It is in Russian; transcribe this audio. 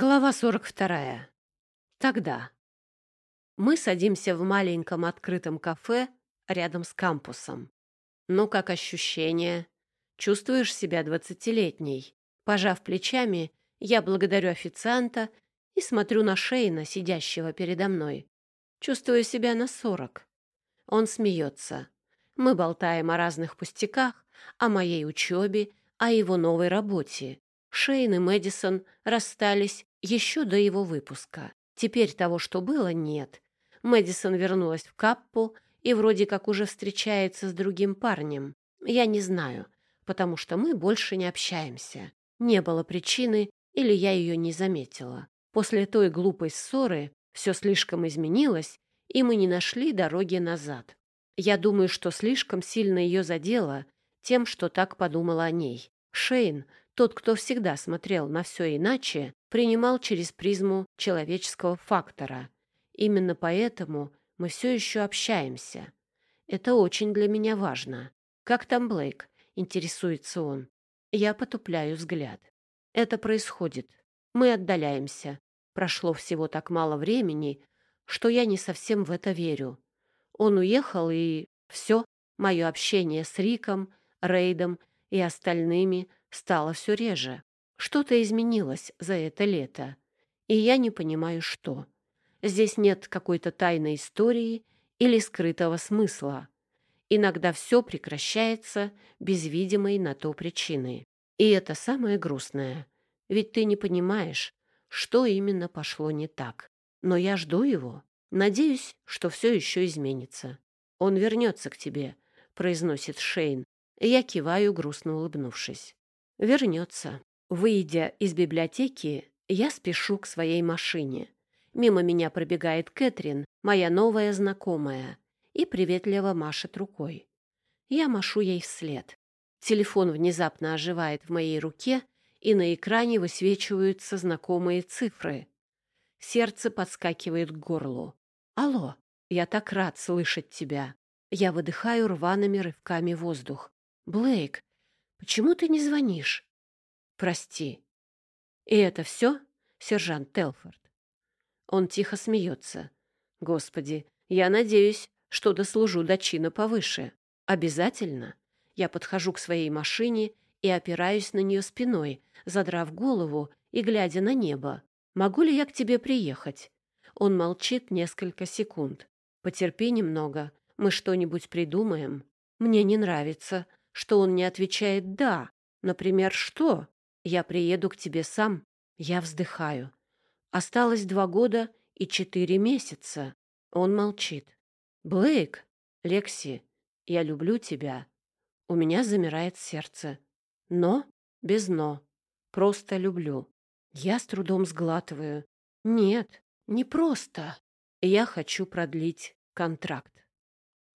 Глава 42. Тогда. Мы садимся в маленьком открытом кафе рядом с кампусом. Ну, как ощущение? Чувствуешь себя двадцатилетней? Пожав плечами, я благодарю официанта и смотрю на Шейна, сидящего передо мной. Чувствую себя на сорок. Он смеется. Мы болтаем о разных пустяках, о моей учебе, о его новой работе. Шейн и Мэдисон расстались еще до его выпуска. Теперь того, что было, нет. Мэдисон вернулась в Каппу и вроде как уже встречается с другим парнем. Я не знаю, потому что мы больше не общаемся. Не было причины, или я ее не заметила. После той глупой ссоры все слишком изменилось, и мы не нашли дороги назад. Я думаю, что слишком сильно ее задело тем, что так подумала о ней. Шейн тот, кто всегда смотрел на все иначе, принимал через призму человеческого фактора. Именно поэтому мы все еще общаемся. Это очень для меня важно. Как там Блейк? Интересуется он. Я потупляю взгляд. Это происходит. Мы отдаляемся. Прошло всего так мало времени, что я не совсем в это верю. Он уехал, и все, мое общение с Риком, Рейдом и остальными стало все реже. Что-то изменилось за это лето, и я не понимаю, что. Здесь нет какой-то тайной истории или скрытого смысла. Иногда все прекращается без видимой на то причины. И это самое грустное. Ведь ты не понимаешь, что именно пошло не так. Но я жду его. Надеюсь, что все еще изменится. Он вернется к тебе, произносит Шейн. Я киваю, грустно улыбнувшись вернется. Выйдя из библиотеки, я спешу к своей машине. Мимо меня пробегает Кэтрин, моя новая знакомая, и приветливо машет рукой. Я машу ей вслед. Телефон внезапно оживает в моей руке, и на экране высвечиваются знакомые цифры. Сердце подскакивает к горлу. «Алло, я так рад слышать тебя!» Я выдыхаю рваными рывками воздух. «Блейк, Почему ты не звонишь? Прости. И это все, сержант Телфорд? Он тихо смеется. Господи, я надеюсь, что дослужу до чина повыше. Обязательно. Я подхожу к своей машине и опираюсь на нее спиной, задрав голову и глядя на небо. Могу ли я к тебе приехать? Он молчит несколько секунд. Потерпи немного, мы что-нибудь придумаем. Мне не нравится, что он не отвечает «да». Например, что? Я приеду к тебе сам. Я вздыхаю. Осталось два года и четыре месяца. Он молчит. Блейк, Лекси, я люблю тебя. У меня замирает сердце. Но без «но». Просто люблю. Я с трудом сглатываю. Нет, не просто. Я хочу продлить контракт.